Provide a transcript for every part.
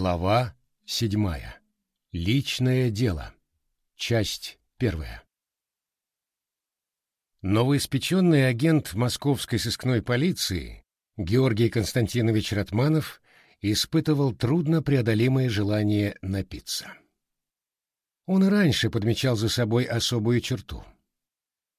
Глава седьмая. Личное дело. Часть первая. Новоиспеченный агент московской сыскной полиции Георгий Константинович Ратманов испытывал трудно преодолимое желание напиться. Он раньше подмечал за собой особую черту.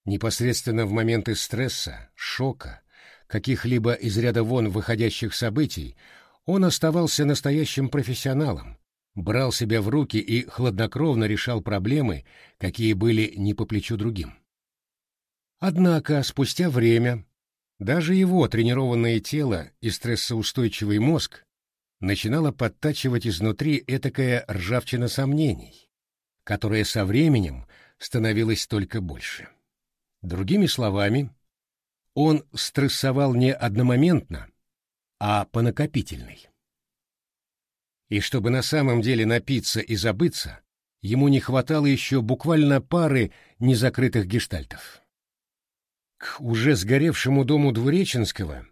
Непосредственно в моменты стресса, шока, каких-либо из ряда вон выходящих событий он оставался настоящим профессионалом, брал себя в руки и хладнокровно решал проблемы, какие были не по плечу другим. Однако спустя время даже его тренированное тело и стрессоустойчивый мозг начинало подтачивать изнутри этакая ржавчина сомнений, которая со временем становилась только больше. Другими словами, он стрессовал не одномоментно, а по накопительной. И чтобы на самом деле напиться и забыться, ему не хватало еще буквально пары незакрытых гештальтов. К уже сгоревшему дому Двуреченского,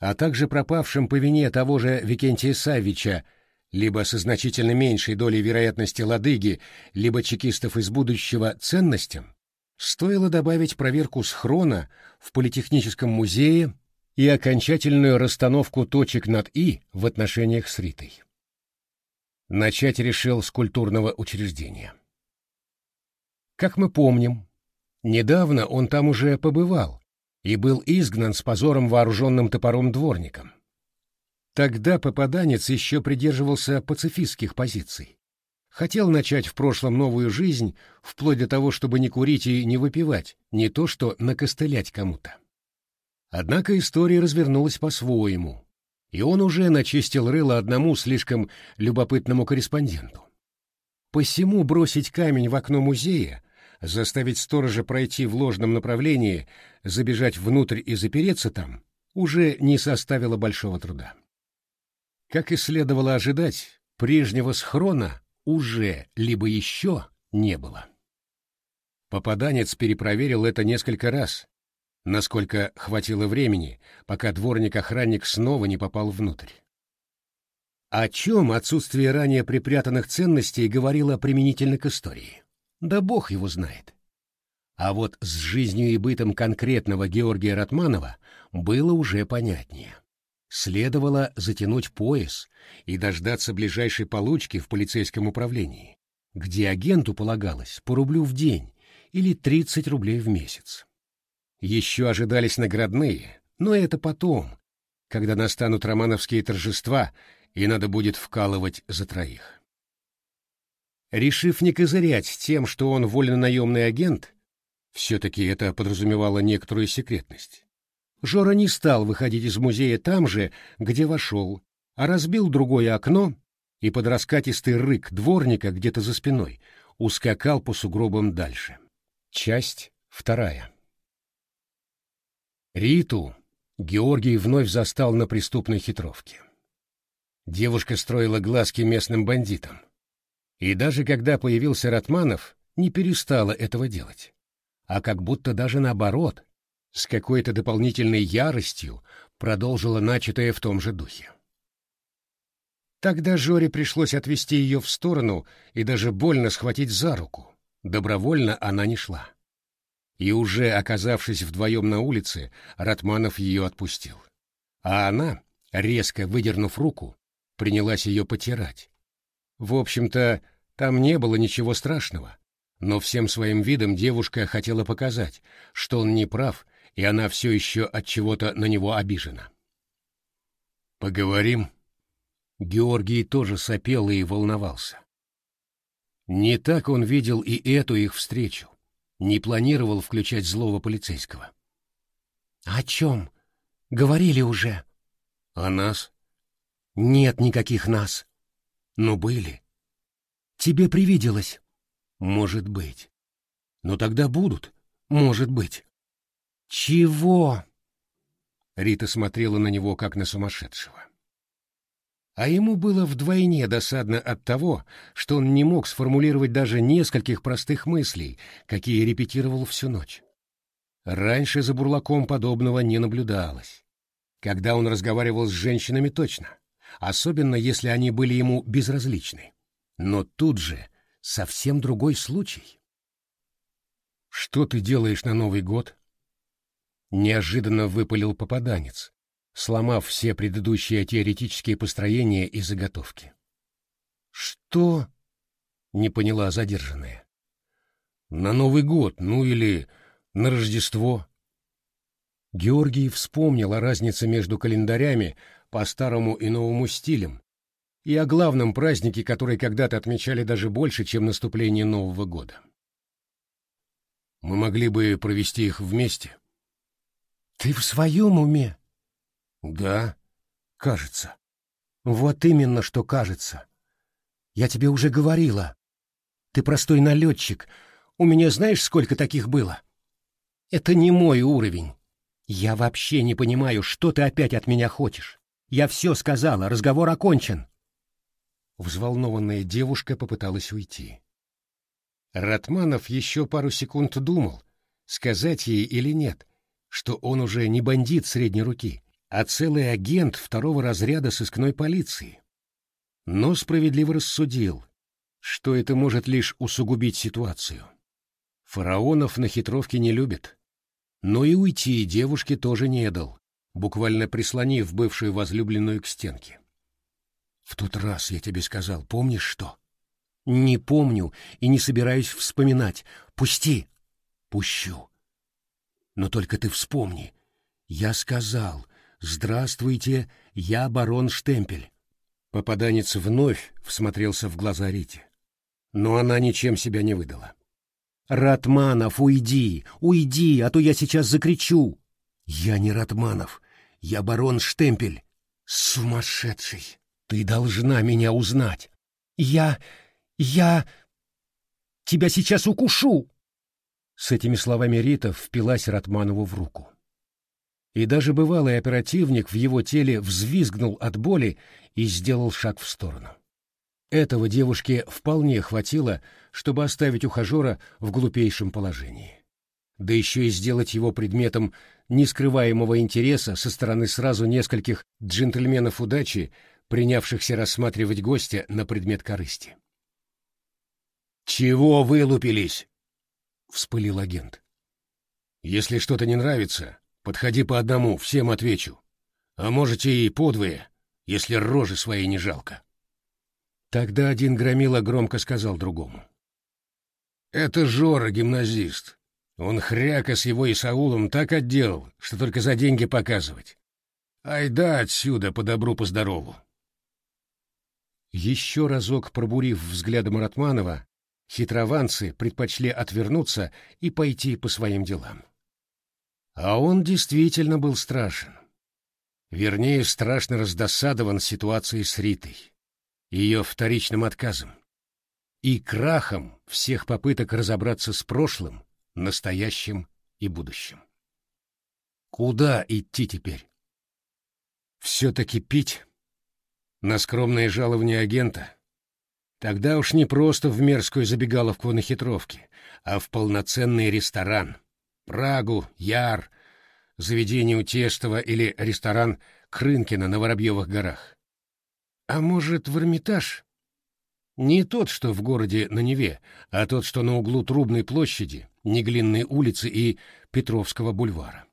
а также пропавшим по вине того же Викентия Савича, либо со значительно меньшей долей вероятности ладыги, либо чекистов из будущего ценностям, стоило добавить проверку схрона в Политехническом музее и окончательную расстановку точек над «и» в отношениях с Ритой. Начать решил с культурного учреждения. Как мы помним, недавно он там уже побывал и был изгнан с позором вооруженным топором дворником. Тогда попаданец еще придерживался пацифистских позиций. Хотел начать в прошлом новую жизнь, вплоть до того, чтобы не курить и не выпивать, не то что накостылять кому-то. Однако история развернулась по-своему, и он уже начистил рыло одному слишком любопытному корреспонденту. Посему бросить камень в окно музея, заставить сторожа пройти в ложном направлении, забежать внутрь и запереться там, уже не составило большого труда. Как и следовало ожидать, прежнего схрона уже либо еще не было. Попаданец перепроверил это несколько раз, насколько хватило времени, пока дворник-охранник снова не попал внутрь. О чем отсутствие ранее припрятанных ценностей говорило применительно к истории? Да бог его знает. А вот с жизнью и бытом конкретного Георгия Ратманова было уже понятнее. Следовало затянуть пояс и дождаться ближайшей получки в полицейском управлении, где агенту полагалось по рублю в день или 30 рублей в месяц. Еще ожидались наградные, но это потом, когда настанут романовские торжества, и надо будет вкалывать за троих. Решив не козырять тем, что он вольно-наемный агент, все-таки это подразумевало некоторую секретность, Жора не стал выходить из музея там же, где вошел, а разбил другое окно и под раскатистый рык дворника где-то за спиной ускакал по сугробам дальше. Часть вторая. Риту Георгий вновь застал на преступной хитровке. Девушка строила глазки местным бандитам. И даже когда появился Ратманов, не перестала этого делать. А как будто даже наоборот, с какой-то дополнительной яростью продолжила начатое в том же духе. Тогда Жоре пришлось отвести ее в сторону и даже больно схватить за руку. Добровольно она не шла и уже оказавшись вдвоем на улице, Ратманов ее отпустил. А она, резко выдернув руку, принялась ее потирать. В общем-то, там не было ничего страшного, но всем своим видом девушка хотела показать, что он не прав, и она все еще от чего-то на него обижена. «Поговорим?» Георгий тоже сопел и волновался. Не так он видел и эту их встречу не планировал включать злого полицейского. «О чем? Говорили уже». «О нас?» «Нет никаких нас. Но были. Тебе привиделось?» «Может быть. Но тогда будут. Может быть». «Чего?» Рита смотрела на него, как на сумасшедшего. А ему было вдвойне досадно от того, что он не мог сформулировать даже нескольких простых мыслей, какие репетировал всю ночь. Раньше за Бурлаком подобного не наблюдалось. Когда он разговаривал с женщинами точно, особенно если они были ему безразличны. Но тут же совсем другой случай. «Что ты делаешь на Новый год?» Неожиданно выпалил попаданец, сломав все предыдущие теоретические построения и заготовки. «Что?» — не поняла задержанная. «На Новый год, ну или на Рождество». Георгий вспомнил о разнице между календарями по старому и новому стилям и о главном празднике, который когда-то отмечали даже больше, чем наступление Нового года. Мы могли бы провести их вместе. Ты в своем уме? Да, кажется. Вот именно, что кажется. Я тебе уже говорила. Ты простой налетчик. У меня знаешь, сколько таких было? Это не мой уровень. Я вообще не понимаю, что ты опять от меня хочешь. Я все сказала, разговор окончен. Взволнованная девушка попыталась уйти. Ратманов еще пару секунд думал, сказать ей или нет, что он уже не бандит средней руки, а целый агент второго разряда сыскной полиции. Но справедливо рассудил, что это может лишь усугубить ситуацию. Фараонов на хитровке не любят. Но и уйти девушке тоже не дал, буквально прислонив бывшую возлюбленную к стенке. «В тот раз я тебе сказал, помнишь что?» «Не помню и не собираюсь вспоминать. Пусти!» «Пущу. Но только ты вспомни. Я сказал, здравствуйте, я барон Штемпель». Попаданец вновь всмотрелся в глаза Рите. Но она ничем себя не выдала. «Ратманов, уйди! Уйди, а то я сейчас закричу!» «Я не Ратманов, я барон Штемпель!» «Сумасшедший! Ты должна меня узнать!» «Я... я... тебя сейчас укушу!» С этими словами Рита впилась Ратманову в руку. И даже бывалый оперативник в его теле взвизгнул от боли и сделал шаг в сторону. Этого девушке вполне хватило, чтобы оставить ухажера в глупейшем положении. Да еще и сделать его предметом нескрываемого интереса со стороны сразу нескольких джентльменов удачи, принявшихся рассматривать гостя на предмет корысти. «Чего вылупились?» — вспылил агент. «Если что-то не нравится, подходи по одному, всем отвечу. А можете и подвое, если рожи своей не жалко». Тогда один громила громко сказал другому. «Это Жора, гимназист. Он хряка с его Исаулом так отделал, что только за деньги показывать. Айда отсюда по добру, по здорову». Еще разок пробурив взглядом Ратманова, хитрованцы предпочли отвернуться и пойти по своим делам. А он действительно был страшен. Вернее, страшно раздосадован ситуацией с Ритой ее вторичным отказом и крахом всех попыток разобраться с прошлым, настоящим и будущим. Куда идти теперь? Все-таки пить? На скромное жалование агента? Тогда уж не просто в мерзкую забегаловку на хитровке, а в полноценный ресторан. Прагу, Яр, заведение у Тестова или ресторан Крынкина на Воробьевых горах. А может, в Эрмитаж? Не тот, что в городе на Неве, а тот, что на углу Трубной площади, Неглинной улицы и Петровского бульвара.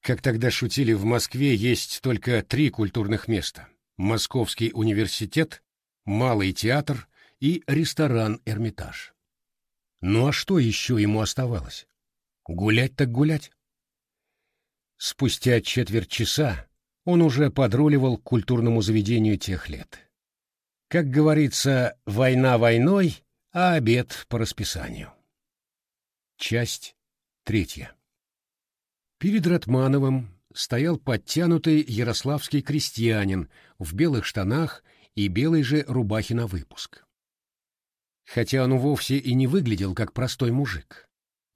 Как тогда шутили, в Москве есть только три культурных места. Московский университет, Малый театр и ресторан «Эрмитаж». Ну а что еще ему оставалось? Гулять так гулять. Спустя четверть часа он уже подруливал к культурному заведению тех лет. Как говорится, война войной, а обед по расписанию. Часть третья. Перед Ратмановым стоял подтянутый ярославский крестьянин в белых штанах и белой же рубахе на выпуск. Хотя он вовсе и не выглядел как простой мужик.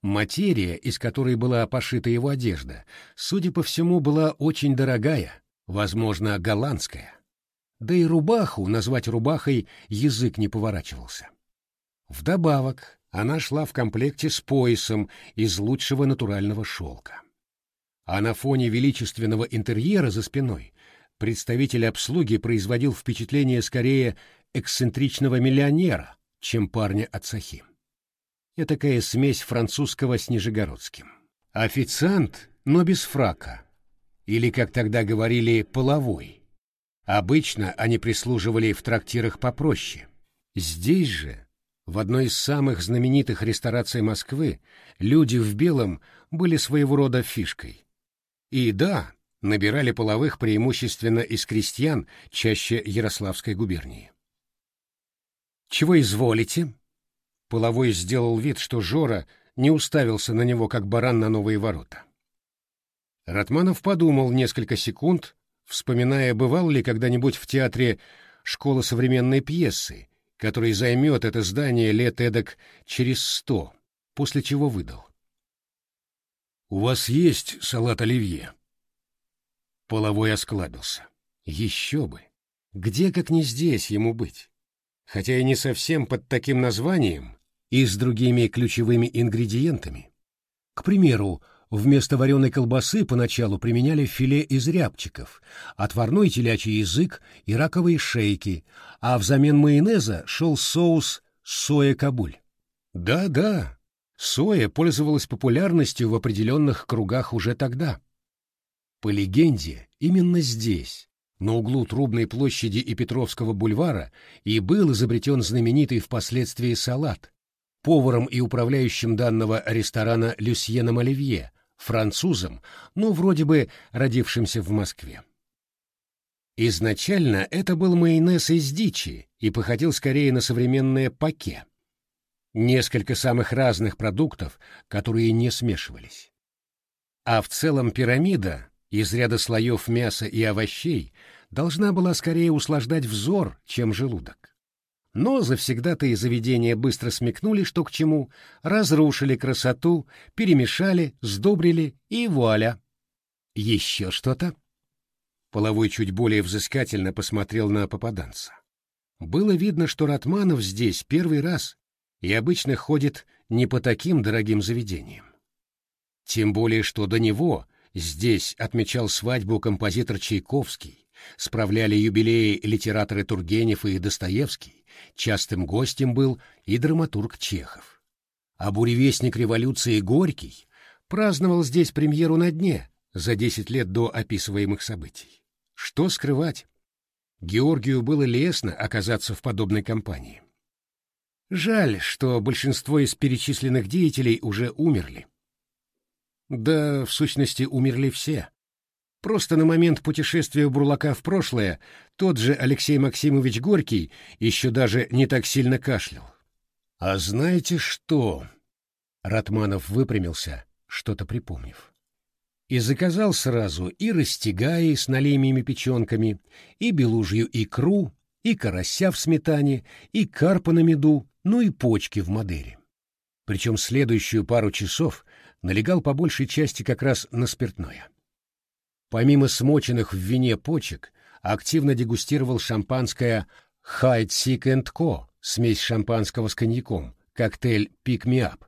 Материя, из которой была пошита его одежда, судя по всему, была очень дорогая, возможно, голландская. Да и рубаху назвать рубахой язык не поворачивался. Вдобавок, она шла в комплекте с поясом из лучшего натурального шелка. А на фоне величественного интерьера за спиной представитель обслуги производил впечатление скорее эксцентричного миллионера, чем парня от Сахи. Этакая смесь французского с нижегородским. Официант, но без фрака. Или, как тогда говорили, половой. Обычно они прислуживали в трактирах попроще. Здесь же, в одной из самых знаменитых рестораций Москвы, люди в белом были своего рода фишкой. И да, набирали половых преимущественно из крестьян, чаще Ярославской губернии. «Чего изволите?» Половой сделал вид, что Жора не уставился на него, как баран на новые ворота. Ратманов подумал несколько секунд, вспоминая, бывал ли когда-нибудь в театре школа современной пьесы, который займет это здание лет эдак через сто, после чего выдал. «У вас есть салат оливье?» Половой осклабился. «Еще бы! Где, как не здесь, ему быть? Хотя и не совсем под таким названием и с другими ключевыми ингредиентами. К примеру, вместо вареной колбасы поначалу применяли филе из рябчиков, отварной телячий язык и раковые шейки, а взамен майонеза шел соус соя-кабуль. Да-да, Соя пользовалась популярностью в определенных кругах уже тогда. По легенде, именно здесь, на углу Трубной площади и Петровского бульвара, и был изобретен знаменитый впоследствии салат, поваром и управляющим данного ресторана Люсьеном Оливье, французом, но вроде бы родившимся в Москве. Изначально это был майонез из дичи и походил скорее на современное паке несколько самых разных продуктов, которые не смешивались. А в целом пирамида из ряда слоев мяса и овощей должна была скорее услаждать взор, чем желудок. Но завсегда-то и заведения быстро смекнули, что к чему, разрушили красоту, перемешали, сдобрили и вуаля. Еще что-то? Половой чуть более взыскательно посмотрел на попаданца. Было видно, что Ратманов здесь первый раз и обычно ходит не по таким дорогим заведениям. Тем более, что до него здесь отмечал свадьбу композитор Чайковский, справляли юбилеи литераторы Тургенев и Достоевский, частым гостем был и драматург Чехов. А буревестник революции Горький праздновал здесь премьеру на дне за десять лет до описываемых событий. Что скрывать? Георгию было лестно оказаться в подобной компании. Жаль, что большинство из перечисленных деятелей уже умерли. Да, в сущности, умерли все. Просто на момент путешествия Бурлака в прошлое тот же Алексей Максимович Горький еще даже не так сильно кашлял. «А знаете что?» Ратманов выпрямился, что-то припомнив. И заказал сразу и растягаи с налимьими печенками, и белужью икру, и карася в сметане, и карпа на меду, ну и почки в Мадере. Причем следующую пару часов налегал по большей части как раз на спиртное. Помимо смоченных в вине почек, активно дегустировал шампанское Hyde Sick Co, смесь шампанского с коньяком, коктейль Pick Me Up.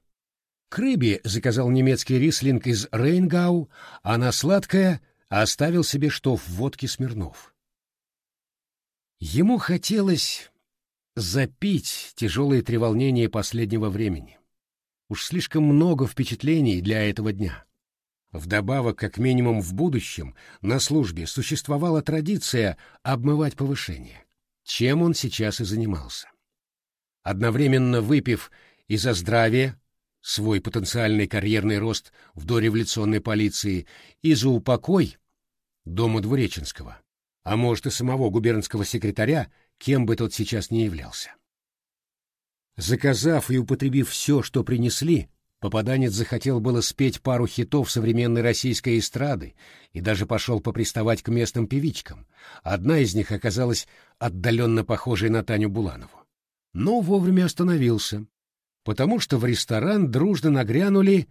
К рыбе заказал немецкий рислинг из Рейнгау, а на сладкое оставил себе штоф водки Смирнов. Ему хотелось запить тяжелые треволнения последнего времени. Уж слишком много впечатлений для этого дня. Вдобавок, как минимум в будущем, на службе существовала традиция обмывать повышение, чем он сейчас и занимался. Одновременно выпив и за здравие, свой потенциальный карьерный рост в дореволюционной полиции, и за упокой дома Двуреченского, а может и самого губернского секретаря, кем бы тот сейчас ни являлся. Заказав и употребив все, что принесли, попаданец захотел было спеть пару хитов современной российской эстрады и даже пошел поприставать к местным певичкам. Одна из них оказалась отдаленно похожей на Таню Буланову. Но вовремя остановился, потому что в ресторан дружно нагрянули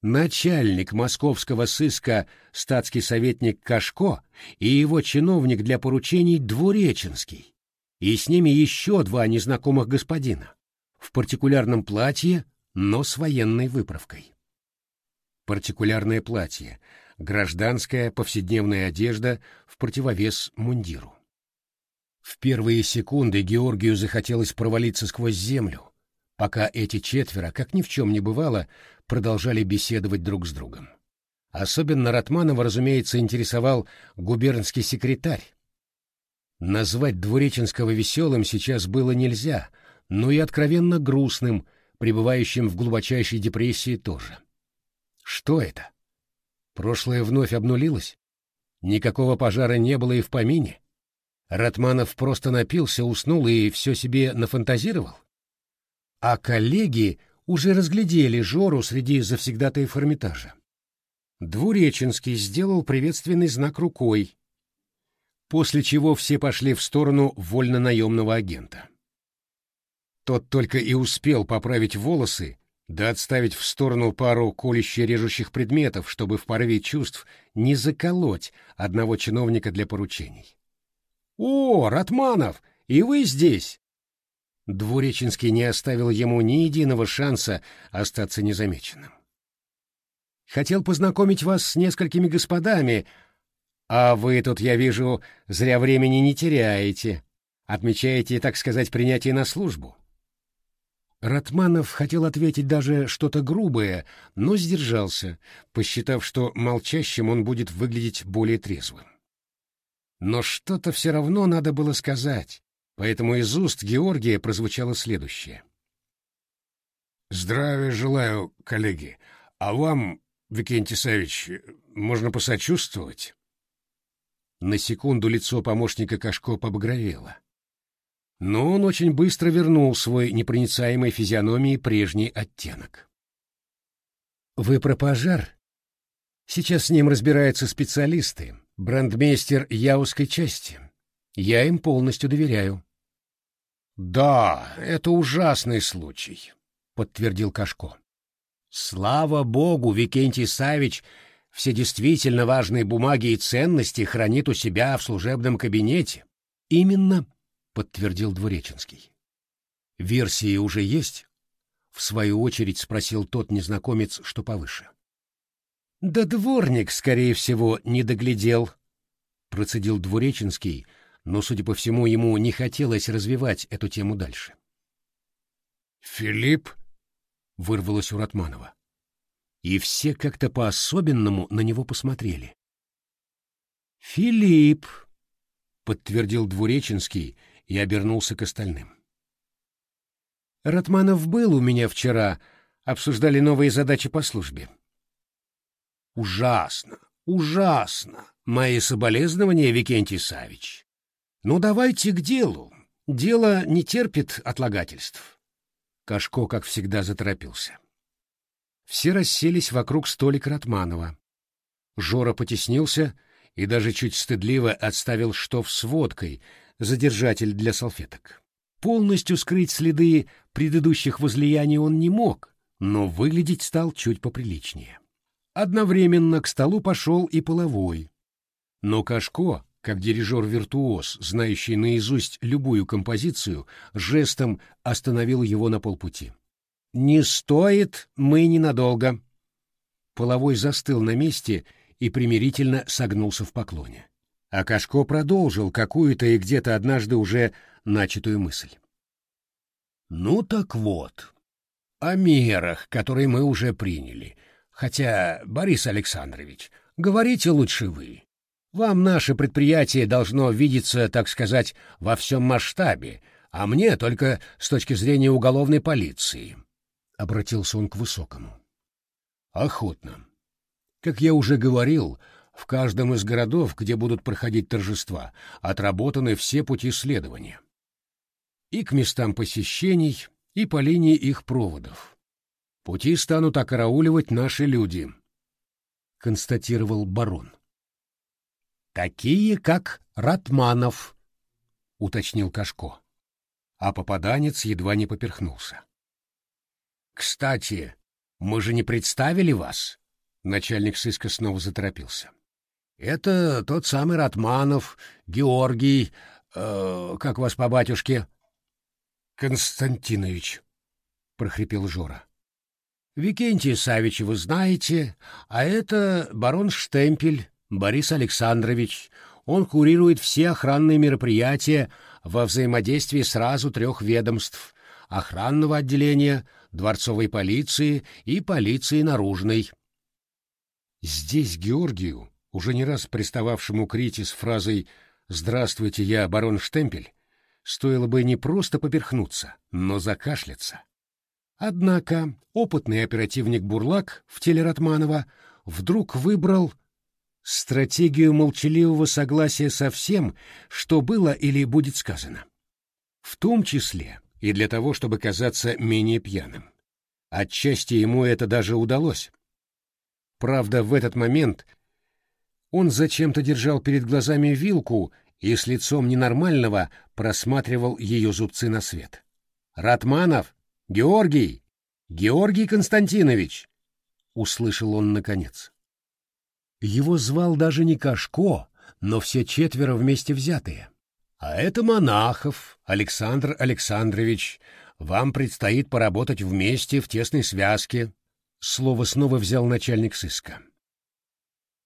начальник московского сыска статский советник Кашко и его чиновник для поручений Двуреченский и с ними еще два незнакомых господина, в партикулярном платье, но с военной выправкой. Партикулярное платье гражданская повседневная одежда в противовес мундиру. В первые секунды Георгию захотелось провалиться сквозь землю, пока эти четверо, как ни в чем не бывало, продолжали беседовать друг с другом. Особенно Ратманова, разумеется, интересовал губернский секретарь. Назвать Двуреченского веселым сейчас было нельзя, но и откровенно грустным, пребывающим в глубочайшей депрессии тоже. Что это? Прошлое вновь обнулилось? Никакого пожара не было и в помине? Ратманов просто напился, уснул и все себе нафантазировал? А коллеги уже разглядели Жору среди завсегдатаев Эрмитажа. Двуреченский сделал приветственный знак рукой, после чего все пошли в сторону вольно-наемного агента. Тот только и успел поправить волосы, да отставить в сторону пару колюще-режущих предметов, чтобы в порыве чувств не заколоть одного чиновника для поручений. «О, Ратманов, и вы здесь!» Двуреченский не оставил ему ни единого шанса остаться незамеченным. «Хотел познакомить вас с несколькими господами, а вы тут, я вижу, зря времени не теряете, отмечаете, так сказать, принятие на службу». Ратманов хотел ответить даже что-то грубое, но сдержался, посчитав, что молчащим он будет выглядеть более трезвым. Но что-то все равно надо было сказать, поэтому из уст Георгия прозвучало следующее. «Здравия желаю, коллеги. А вам, Викентий Савич, можно посочувствовать?» На секунду лицо помощника Кашко побагровело. Но он очень быстро вернул свой непроницаемой физиономии прежний оттенок. «Вы про пожар?» Сейчас с ним разбираются специалисты, брандмейстер Яузской части. Я им полностью доверяю. Да, это ужасный случай, подтвердил Кашко. Слава богу, Викентий Савич все действительно важные бумаги и ценности хранит у себя в служебном кабинете. Именно, подтвердил Двуреченский. Версии уже есть? В свою очередь спросил тот незнакомец, что повыше. Да дворник, скорее всего, не доглядел, процедил Двуреченский, но, судя по всему, ему не хотелось развивать эту тему дальше. Филипп вырвалось у Ратманова. И все как-то по-особенному на него посмотрели. Филипп подтвердил Двуреченский и обернулся к остальным. Ратманов был у меня вчера, обсуждали новые задачи по службе. Ужасно, ужасно. Мои соболезнования, Викентий Савич. Ну, давайте к делу. Дело не терпит отлагательств. Кашко, как всегда, заторопился. Все расселись вокруг столика Ратманова. Жора потеснился и даже чуть стыдливо отставил штоф с водкой, задержатель для салфеток. Полностью скрыть следы предыдущих возлияний он не мог, но выглядеть стал чуть поприличнее. Одновременно к столу пошел и половой. Но Кашко, как дирижер-виртуоз, знающий наизусть любую композицию, жестом остановил его на полпути. «Не стоит, мы ненадолго». Половой застыл на месте и примирительно согнулся в поклоне. А Кашко продолжил какую-то и где-то однажды уже начатую мысль. «Ну так вот, о мерах, которые мы уже приняли, Хотя, Борис Александрович, говорите лучше вы. Вам наше предприятие должно видеться, так сказать, во всем масштабе, а мне только с точки зрения уголовной полиции. Обратился он к Высокому. Охотно. Как я уже говорил, в каждом из городов, где будут проходить торжества, отработаны все пути следования. И к местам посещений, и по линии их проводов. Пути станут окарауливать наши люди, — констатировал барон. Такие, как Ратманов, — уточнил Кашко. А попаданец едва не поперхнулся. Кстати, мы же не представили вас, — начальник сыска снова заторопился. Это тот самый Ратманов, Георгий, э, как вас по батюшке? Константинович, — прохрипел Жора. Викентия Савича вы знаете, а это барон Штемпель Борис Александрович. Он курирует все охранные мероприятия во взаимодействии сразу трех ведомств — охранного отделения, дворцовой полиции и полиции наружной. Здесь Георгию, уже не раз пристававшему к Рите с фразой «Здравствуйте, я барон Штемпель», стоило бы не просто поперхнуться, но закашляться. Однако опытный оперативник Бурлак в теле Ратманова вдруг выбрал стратегию молчаливого согласия со всем, что было или будет сказано. В том числе и для того, чтобы казаться менее пьяным. Отчасти ему это даже удалось. Правда, в этот момент он зачем-то держал перед глазами вилку и с лицом ненормального просматривал ее зубцы на свет. «Ратманов! Георгий! Георгий Константинович!» — услышал он наконец. Его звал даже не Кашко, но все четверо вместе взятые. «А это Монахов, Александр Александрович. Вам предстоит поработать вместе в тесной связке». Слово снова взял начальник сыска.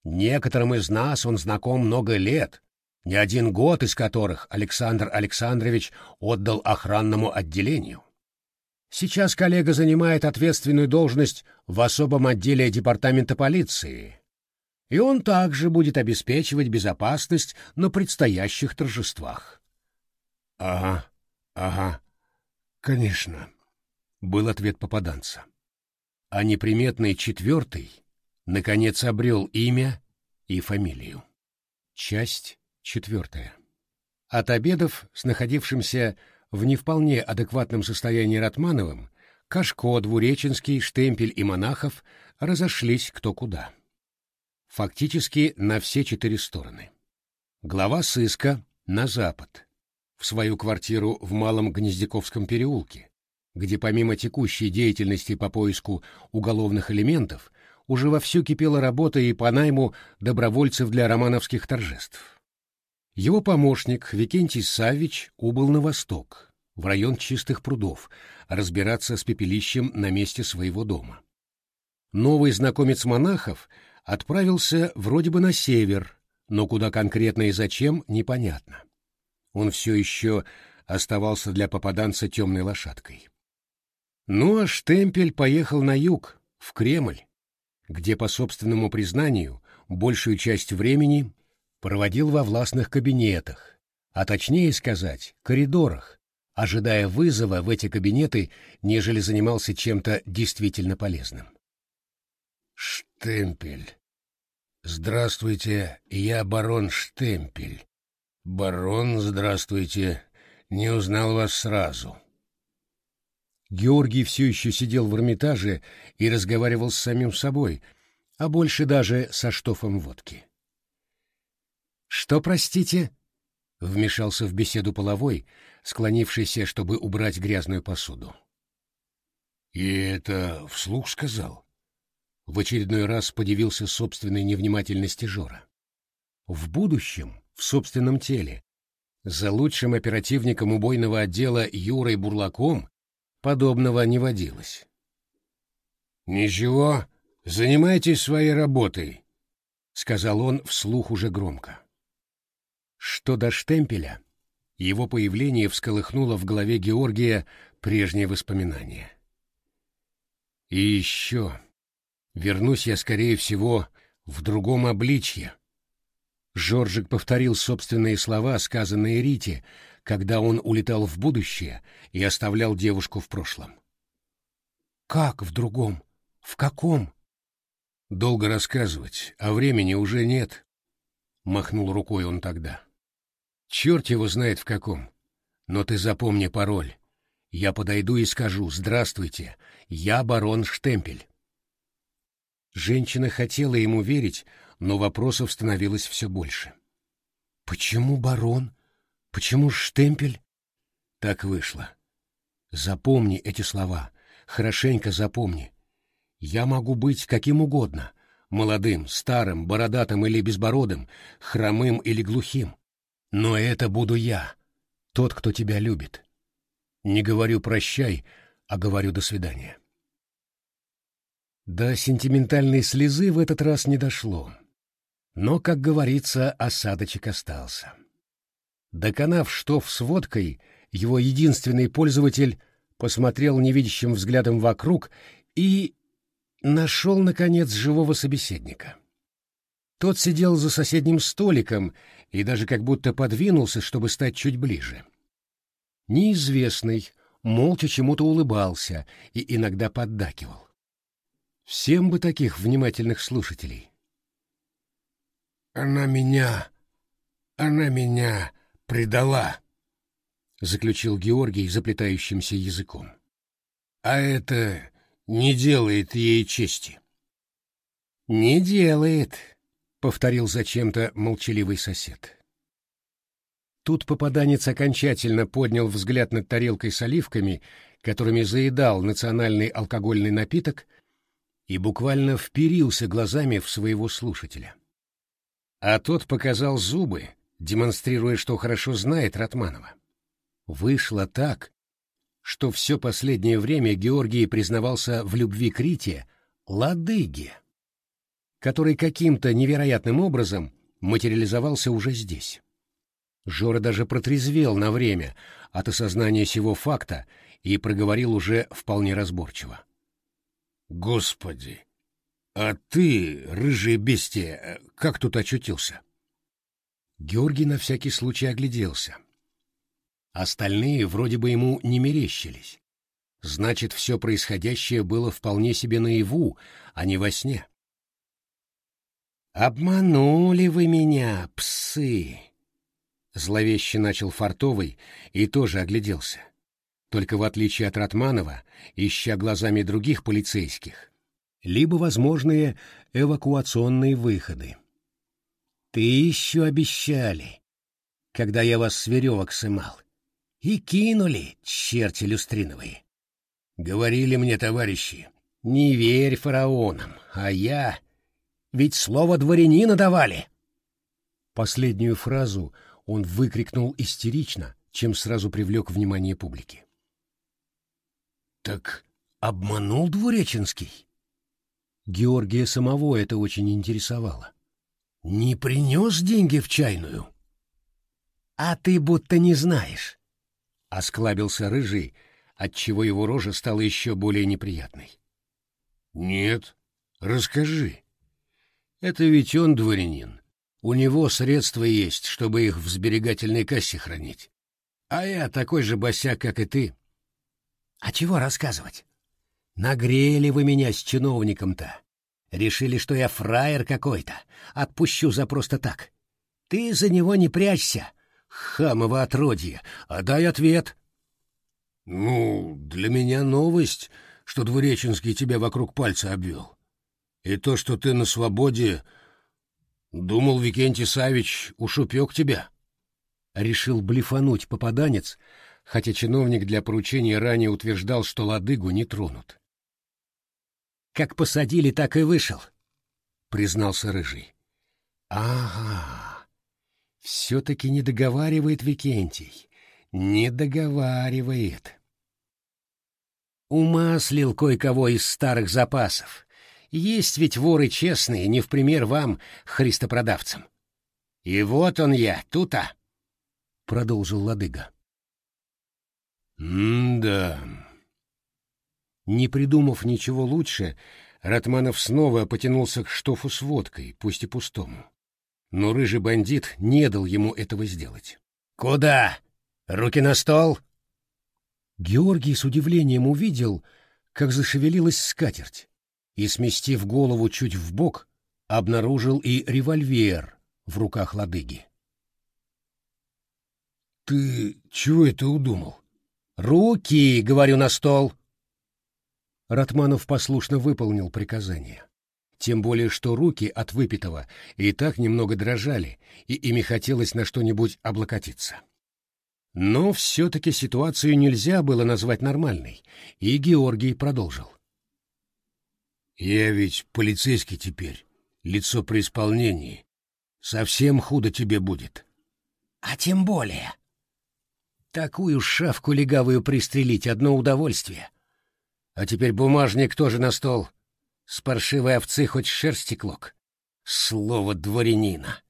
«Некоторым из нас он знаком много лет, не один год из которых Александр Александрович отдал охранному отделению. Сейчас коллега занимает ответственную должность в особом отделе департамента полиции, и он также будет обеспечивать безопасность на предстоящих торжествах. — Ага, ага, конечно, — был ответ попаданца. А неприметный четвертый, наконец, обрел имя и фамилию. Часть Четвертое. От обедов с находившимся в не вполне адекватном состоянии Ратмановым Кашко, Двуреченский, Штемпель и Монахов разошлись кто куда. Фактически на все четыре стороны. Глава сыска на запад, в свою квартиру в Малом Гнездяковском переулке, где помимо текущей деятельности по поиску уголовных элементов уже вовсю кипела работа и по найму добровольцев для романовских торжеств. Его помощник Викентий Савич убыл на восток, в район Чистых прудов, разбираться с пепелищем на месте своего дома. Новый знакомец монахов отправился вроде бы на север, но куда конкретно и зачем, непонятно. Он все еще оставался для попаданца темной лошадкой. Ну а Штемпель поехал на юг, в Кремль, где, по собственному признанию, большую часть времени проводил во властных кабинетах, а точнее сказать, коридорах, ожидая вызова в эти кабинеты, нежели занимался чем-то действительно полезным. «Штемпель. Здравствуйте, я барон Штемпель. Барон, здравствуйте. Не узнал вас сразу». Георгий все еще сидел в Эрмитаже и разговаривал с самим собой, а больше даже со штофом водки. «Что, простите?» — вмешался в беседу половой, склонившийся, чтобы убрать грязную посуду. «И это вслух сказал?» В очередной раз подивился собственной невнимательности Жора. В будущем, в собственном теле, за лучшим оперативником убойного отдела Юрой Бурлаком подобного не водилось. «Ничего, занимайтесь своей работой», — сказал он вслух уже громко. Что до штемпеля, его появление всколыхнуло в голове Георгия прежние воспоминания. И еще, вернусь я, скорее всего, в другом обличье. Жоржик повторил собственные слова, сказанные Рите, когда он улетал в будущее и оставлял девушку в прошлом. «Как в другом? В каком?» «Долго рассказывать, а времени уже нет», — махнул рукой он тогда. Черт его знает в каком. Но ты запомни пароль. Я подойду и скажу «Здравствуйте, я барон Штемпель». Женщина хотела ему верить, но вопросов становилось все больше. «Почему барон? Почему Штемпель?» Так вышло. Запомни эти слова, хорошенько запомни. Я могу быть каким угодно, молодым, старым, бородатым или безбородым, хромым или глухим. Но это буду я, тот, кто тебя любит. Не говорю «прощай», а говорю «до свидания». До сентиментальной слезы в этот раз не дошло. Но, как говорится, осадочек остался. Доконав штоф с водкой, его единственный пользователь посмотрел невидящим взглядом вокруг и нашел, наконец, живого собеседника. Тот сидел за соседним столиком и даже как будто подвинулся, чтобы стать чуть ближе. Неизвестный молча чему-то улыбался и иногда поддакивал. Всем бы таких внимательных слушателей. «Она меня... она меня предала», — заключил Георгий заплетающимся языком. «А это не делает ей чести». «Не делает», — повторил зачем-то молчаливый сосед. Тут попаданец окончательно поднял взгляд над тарелкой с оливками, которыми заедал национальный алкогольный напиток — и буквально вперился глазами в своего слушателя. А тот показал зубы, демонстрируя, что хорошо знает Ратманова. Вышло так, что все последнее время Георгий признавался в любви к Рите Ладыге, который каким-то невероятным образом материализовался уже здесь. Жора даже протрезвел на время от осознания сего факта и проговорил уже вполне разборчиво. Господи! А ты, рыжее бестия, как тут очутился? Георгий на всякий случай огляделся. Остальные вроде бы ему не мерещились. Значит, все происходящее было вполне себе наяву, а не во сне. «Обманули вы меня, псы!» Зловеще начал Фартовый и тоже огляделся только в отличие от Ратманова, ища глазами других полицейских, либо возможные эвакуационные выходы. «Ты еще обещали, когда я вас с веревок сымал, и кинули, черти люстриновые. Говорили мне товарищи, не верь фараонам, а я... Ведь слово дворянина давали!» Последнюю фразу он выкрикнул истерично, чем сразу привлек внимание публики. Так обманул Двуреченский? Георгия самого это очень интересовало. Не принес деньги в чайную? А ты будто не знаешь. Осклабился рыжий, отчего его рожа стала еще более неприятной. Нет, расскажи. Это ведь он дворянин. У него средства есть, чтобы их в сберегательной кассе хранить. А я такой же босяк, как и ты. А чего рассказывать? Нагрели вы меня с чиновником-то. Решили, что я фраер какой-то. Отпущу за просто так. Ты за него не прячься, хамово отродье, а дай ответ. Ну, для меня новость, что Двуреченский тебя вокруг пальца обвел. И то, что ты на свободе... Думал, Викентий Савич уж упек тебя. Решил блефануть попаданец, хотя чиновник для поручения ранее утверждал, что ладыгу не тронут. «Как посадили, так и вышел», — признался Рыжий. «Ага, все-таки не договаривает Викентий, не договаривает». Умаслил кое-кого из старых запасов. Есть ведь воры честные, не в пример вам, христопродавцам. И вот он я, тута, — продолжил ладыга. «М-да...» Не придумав ничего лучше, Ратманов снова потянулся к штофу с водкой, пусть и пустому. Но рыжий бандит не дал ему этого сделать. «Куда? Руки на стол!» Георгий с удивлением увидел, как зашевелилась скатерть, и, сместив голову чуть вбок, обнаружил и револьвер в руках ладыги. «Ты чего это удумал?» «Руки!» — говорю на стол. Ратманов послушно выполнил приказание. Тем более, что руки от выпитого и так немного дрожали, и ими хотелось на что-нибудь облокотиться. Но все-таки ситуацию нельзя было назвать нормальной, и Георгий продолжил. «Я ведь полицейский теперь, лицо при исполнении. Совсем худо тебе будет». «А тем более», Такую шавку легавую пристрелить — одно удовольствие. А теперь бумажник тоже на стол. С паршивой овцы хоть шерсти клок. Слово дворянина.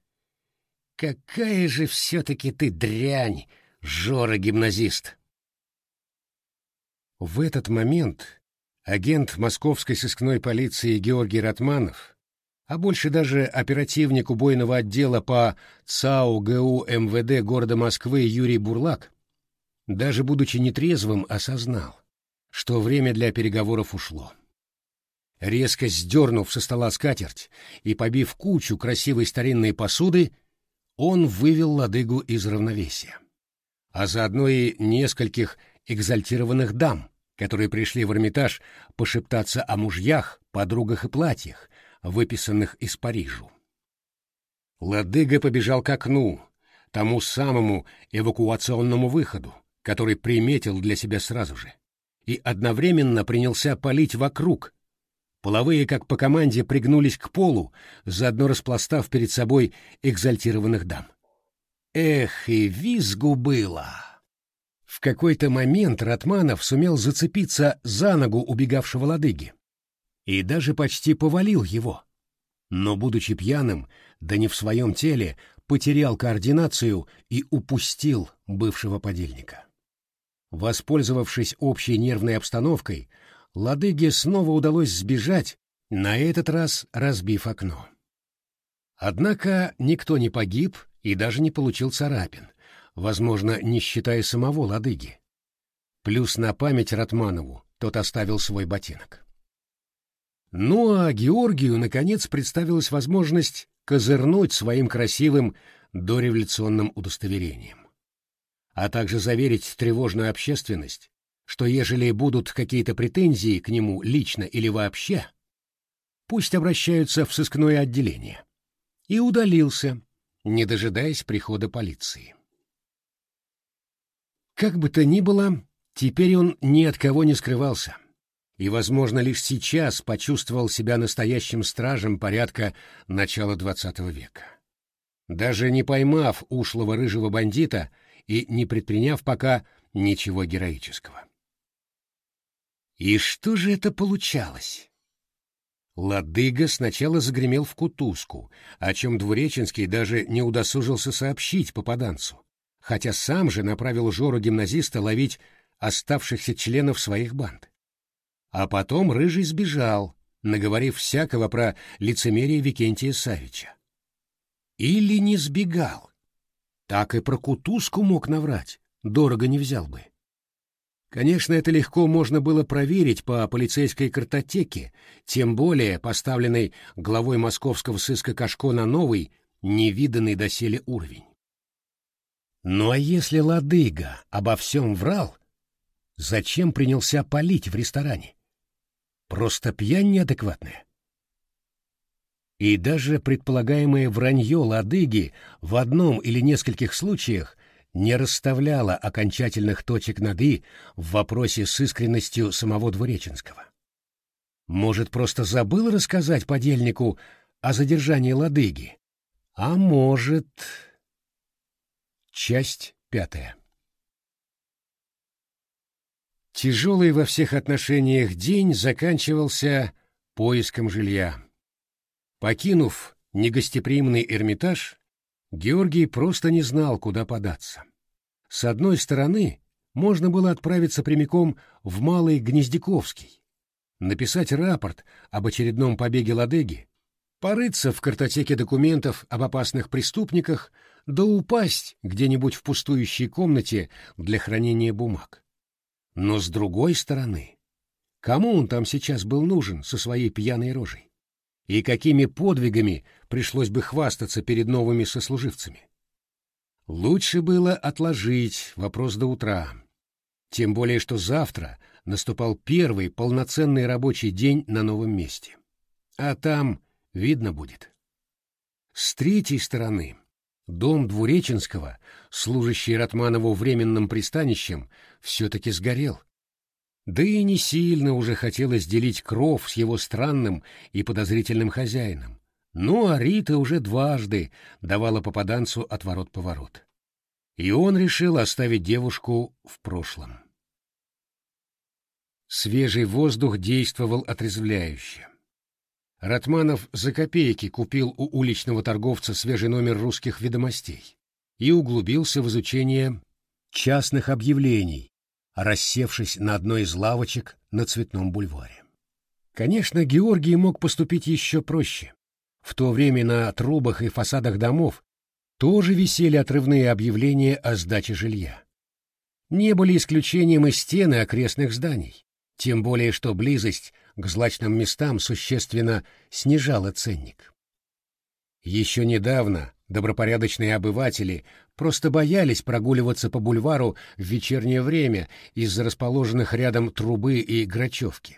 Какая же все-таки ты дрянь, Жора-гимназист! В этот момент агент московской сыскной полиции Георгий Ратманов, а больше даже оперативник убойного отдела по ЦАУ ГУ МВД города Москвы Юрий Бурлак, даже будучи нетрезвым, осознал, что время для переговоров ушло. Резко сдернув со стола скатерть и побив кучу красивой старинной посуды, он вывел ладыгу из равновесия. А заодно и нескольких экзальтированных дам, которые пришли в Эрмитаж пошептаться о мужьях, подругах и платьях, выписанных из Парижу. Ладыга побежал к окну, тому самому эвакуационному выходу, который приметил для себя сразу же, и одновременно принялся палить вокруг. Половые, как по команде, пригнулись к полу, заодно распластав перед собой экзальтированных дам. Эх, и визгу было! В какой-то момент Ратманов сумел зацепиться за ногу убегавшего ладыги и даже почти повалил его. Но, будучи пьяным, да не в своем теле, потерял координацию и упустил бывшего подельника. Воспользовавшись общей нервной обстановкой, Ладыге снова удалось сбежать, на этот раз разбив окно. Однако никто не погиб и даже не получил царапин, возможно, не считая самого ладыги. Плюс на память Ратманову тот оставил свой ботинок. Ну а Георгию, наконец, представилась возможность козырнуть своим красивым дореволюционным удостоверением, а также заверить тревожную общественность, что ежели будут какие-то претензии к нему лично или вообще, пусть обращаются в сыскное отделение. И удалился, не дожидаясь прихода полиции. Как бы то ни было, теперь он ни от кого не скрывался, и, возможно, лишь сейчас почувствовал себя настоящим стражем порядка начала XX века. Даже не поймав ушлого рыжего бандита и не предприняв пока ничего героического. И что же это получалось? Ладыга сначала загремел в кутузку, о чем Двуреченский даже не удосужился сообщить попаданцу, хотя сам же направил Жору-гимназиста ловить оставшихся членов своих банд. А потом Рыжий сбежал, наговорив всякого про лицемерие Викентия Савича. Или не сбегал. Так и про кутузку мог наврать, дорого не взял бы. Конечно, это легко можно было проверить по полицейской картотеке, тем более поставленной главой московского сыска Кашко на новый, невиданный доселе уровень. Ну а если Ладыга обо всем врал, зачем принялся палить в ресторане? Просто пьянь неадекватная. И даже предполагаемое вранье Ладыги в одном или нескольких случаях не расставляло окончательных точек над «и» в вопросе с искренностью самого Двуреченского. Может, просто забыл рассказать подельнику о задержании Ладыги? А может... Часть пятая. Тяжелый во всех отношениях день заканчивался поиском жилья. Покинув негостеприимный Эрмитаж, Георгий просто не знал, куда податься. С одной стороны, можно было отправиться прямиком в Малый Гнездяковский, написать рапорт об очередном побеге Ладыги, порыться в картотеке документов об опасных преступниках, да упасть где-нибудь в пустующей комнате для хранения бумаг. Но с другой стороны, кому он там сейчас был нужен со своей пьяной рожей? И какими подвигами пришлось бы хвастаться перед новыми сослуживцами? Лучше было отложить вопрос до утра, тем более что завтра наступал первый полноценный рабочий день на новом месте. А там видно будет. С третьей стороны, дом Двуреченского, служащий Ратманову временным пристанищем, все-таки сгорел. Да и не сильно уже хотелось делить кров с его странным и подозрительным хозяином. Ну, а Рита уже дважды давала попаданцу отворот-поворот. И он решил оставить девушку в прошлом. Свежий воздух действовал отрезвляюще. Ратманов за копейки купил у уличного торговца свежий номер русских ведомостей и углубился в изучение частных объявлений, рассевшись на одной из лавочек на Цветном бульваре. Конечно, Георгий мог поступить еще проще. В то время на трубах и фасадах домов тоже висели отрывные объявления о сдаче жилья. Не были исключением и стены окрестных зданий, тем более что близость к злачным местам существенно снижала ценник. Еще недавно добропорядочные обыватели просто боялись прогуливаться по бульвару в вечернее время из-за расположенных рядом трубы и грачевки.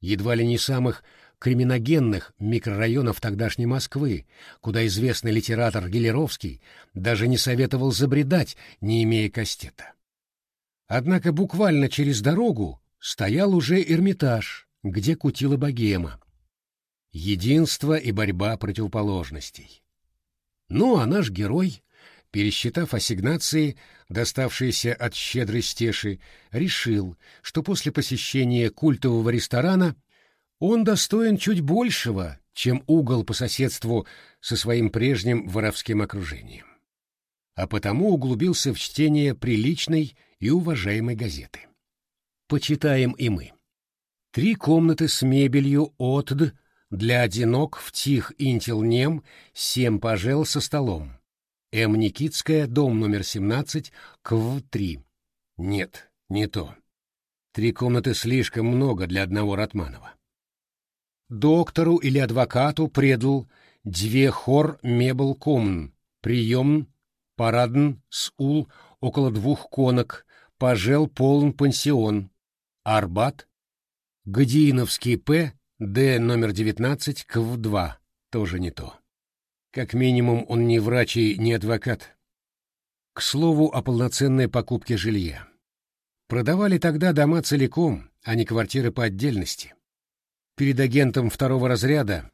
Едва ли не самых криминогенных микрорайонов тогдашней Москвы, куда известный литератор Гелеровский даже не советовал забредать, не имея кастета. Однако буквально через дорогу стоял уже Эрмитаж, где кутила богема. Единство и борьба противоположностей. Ну, а наш герой, пересчитав ассигнации, доставшиеся от щедрой стеши, решил, что после посещения культового ресторана он достоин чуть большего, чем угол по соседству со своим прежним воровским окружением. А потому углубился в чтение приличной и уважаемой газеты. Почитаем и мы. Три комнаты с мебелью отд для одинок в тих интелнем, семь пожел со столом. М. Никитская, дом номер 17, КВ-3. Нет, не то. Три комнаты слишком много для одного Ратманова доктору или адвокату предал две хор мебел комн, прием, парадн, сул, около двух конок, пожел полн пансион, Арбат, Гадииновский П, Д номер 19, КВ-2, тоже не то. Как минимум он не врач и не адвокат. К слову о полноценной покупке жилья. Продавали тогда дома целиком, а не квартиры по отдельности перед агентом второго разряда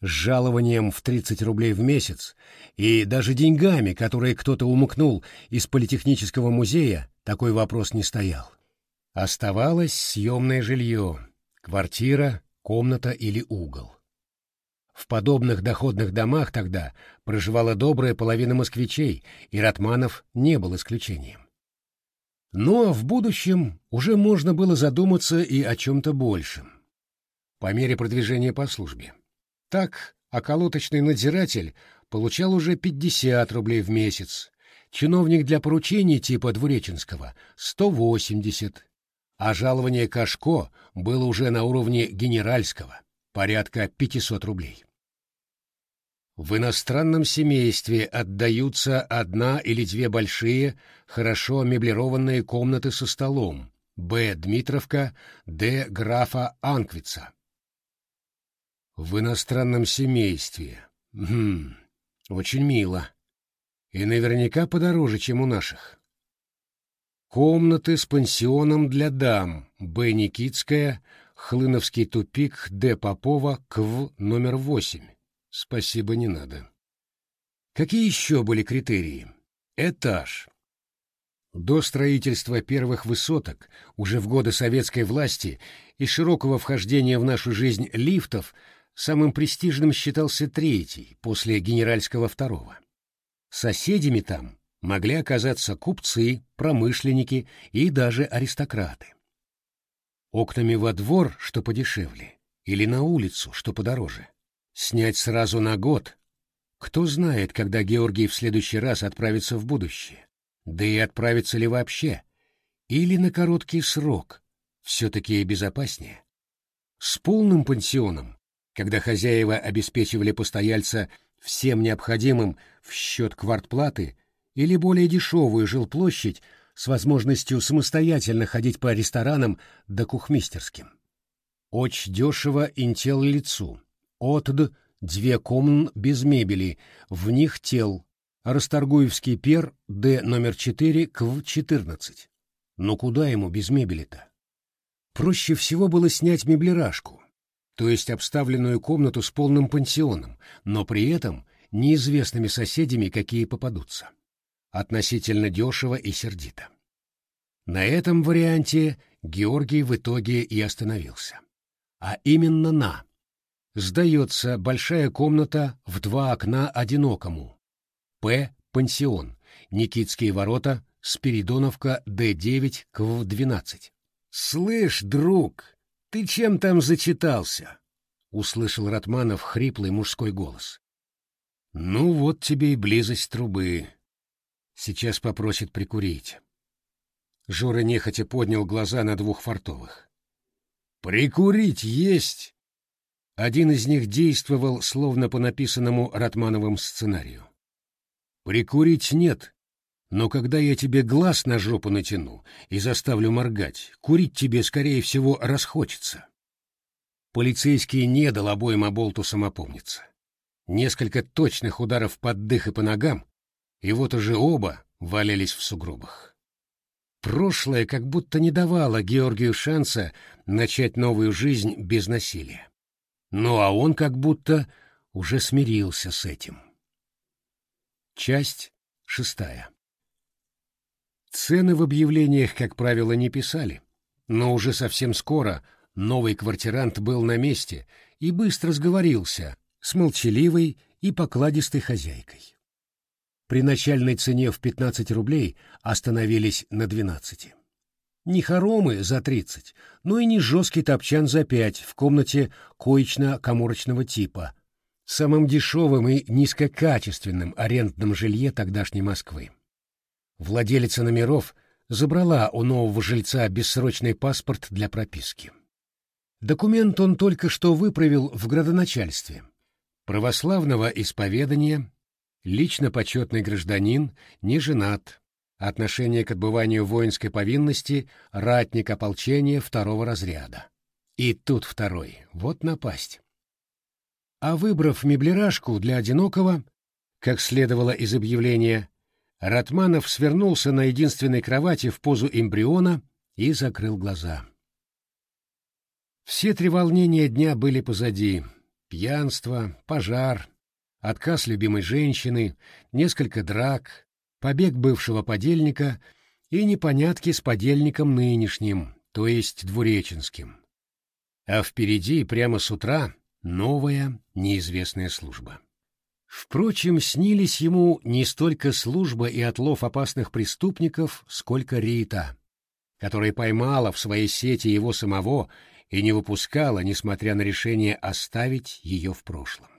с жалованием в 30 рублей в месяц и даже деньгами, которые кто-то умыкнул из политехнического музея, такой вопрос не стоял. Оставалось съемное жилье, квартира, комната или угол. В подобных доходных домах тогда проживала добрая половина москвичей, и Ратманов не был исключением. Но в будущем уже можно было задуматься и о чем-то большем по мере продвижения по службе. Так, околоточный надзиратель получал уже 50 рублей в месяц, чиновник для поручений типа Двуреченского — 180, а жалование Кашко было уже на уровне генеральского, порядка 500 рублей. В иностранном семействе отдаются одна или две большие, хорошо меблированные комнаты со столом, Б. Дмитровка, Д. Графа Анквица. В иностранном семействе. Хм, очень мило. И наверняка подороже, чем у наших. Комнаты с пансионом для дам. Б. Никитская, Хлыновский тупик, Д. Попова, КВ номер 8. Спасибо, не надо. Какие еще были критерии? Этаж. До строительства первых высоток, уже в годы советской власти и широкого вхождения в нашу жизнь лифтов, Самым престижным считался третий, после генеральского второго. Соседями там могли оказаться купцы, промышленники и даже аристократы. Окнами во двор, что подешевле, или на улицу, что подороже. Снять сразу на год. Кто знает, когда Георгий в следующий раз отправится в будущее. Да и отправится ли вообще. Или на короткий срок. Все-таки безопаснее. С полным пансионом когда хозяева обеспечивали постояльца всем необходимым в счет квартплаты или более дешевую жилплощадь с возможностью самостоятельно ходить по ресторанам да кухмистерским. Очень дешево интел лицу. Отд две комн без мебели, в них тел. Расторгуевский пер, Д номер 4, КВ 14. Но куда ему без мебели-то? Проще всего было снять меблеражку, то есть обставленную комнату с полным пансионом, но при этом неизвестными соседями, какие попадутся. Относительно дешево и сердито. На этом варианте Георгий в итоге и остановился. А именно на Сдается большая комната в два окна одинокому. П. Пансион. Никитские ворота. Спиридоновка Д9 КВ-12. «Слышь, друг, ты чем там зачитался?» — услышал Ратманов хриплый мужской голос. «Ну вот тебе и близость трубы. Сейчас попросит прикурить». Жора нехотя поднял глаза на двух фартовых. «Прикурить есть!» Один из них действовал словно по написанному Ратмановым сценарию. «Прикурить нет, но когда я тебе глаз на жопу натяну и заставлю моргать, курить тебе, скорее всего, расхочется». Полицейский не дал обоим оболтусам опомниться. Несколько точных ударов под дых и по ногам, и вот уже оба валялись в сугробах. Прошлое как будто не давало Георгию шанса начать новую жизнь без насилия. Ну а он как будто уже смирился с этим. Часть шестая. Цены в объявлениях, как правило, не писали, но уже совсем скоро новый квартирант был на месте и быстро сговорился с молчаливой и покладистой хозяйкой. При начальной цене в 15 рублей остановились на 12. Не хоромы за 30, но и не жесткий топчан за 5 в комнате коечно-коморочного типа, самым дешевым и низкокачественным арендном жилье тогдашней Москвы. Владелица номеров забрала у нового жильца бессрочный паспорт для прописки. Документ он только что выправил в градоначальстве. Православного исповедания Лично почетный гражданин, не женат. Отношение к отбыванию воинской повинности — ратник ополчения второго разряда. И тут второй. Вот напасть. А выбрав меблирашку для одинокого, как следовало из объявления, Ратманов свернулся на единственной кровати в позу эмбриона и закрыл глаза. Все три волнения дня были позади. Пьянство, пожар, отказ любимой женщины, несколько драк, побег бывшего подельника и непонятки с подельником нынешним, то есть двуреченским. А впереди, прямо с утра, новая неизвестная служба. Впрочем, снились ему не столько служба и отлов опасных преступников, сколько Рита, которая поймала в своей сети его самого и не выпускала, несмотря на решение оставить ее в прошлом.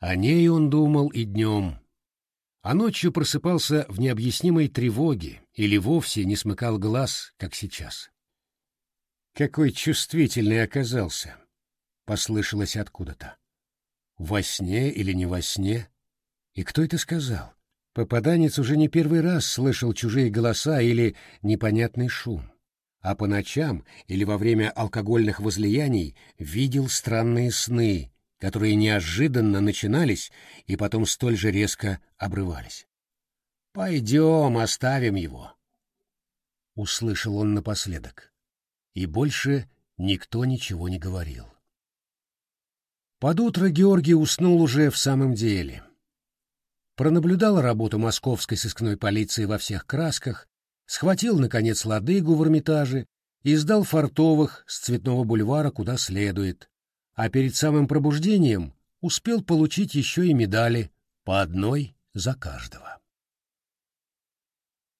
О ней он думал и днем, а ночью просыпался в необъяснимой тревоге или вовсе не смыкал глаз, как сейчас. «Какой чувствительный оказался!» — послышалось откуда-то. «Во сне или не во сне? И кто это сказал?» Попаданец уже не первый раз слышал чужие голоса или непонятный шум, а по ночам или во время алкогольных возлияний видел странные сны, которые неожиданно начинались и потом столь же резко обрывались. «Пойдем, оставим его», — услышал он напоследок. И больше никто ничего не говорил. Под утро Георгий уснул уже в самом деле. Пронаблюдал работу московской сыскной полиции во всех красках, схватил, наконец, ладыгу в Эрмитаже и сдал фартовых с Цветного бульвара куда следует, а перед самым пробуждением успел получить еще и медали, по одной за каждого.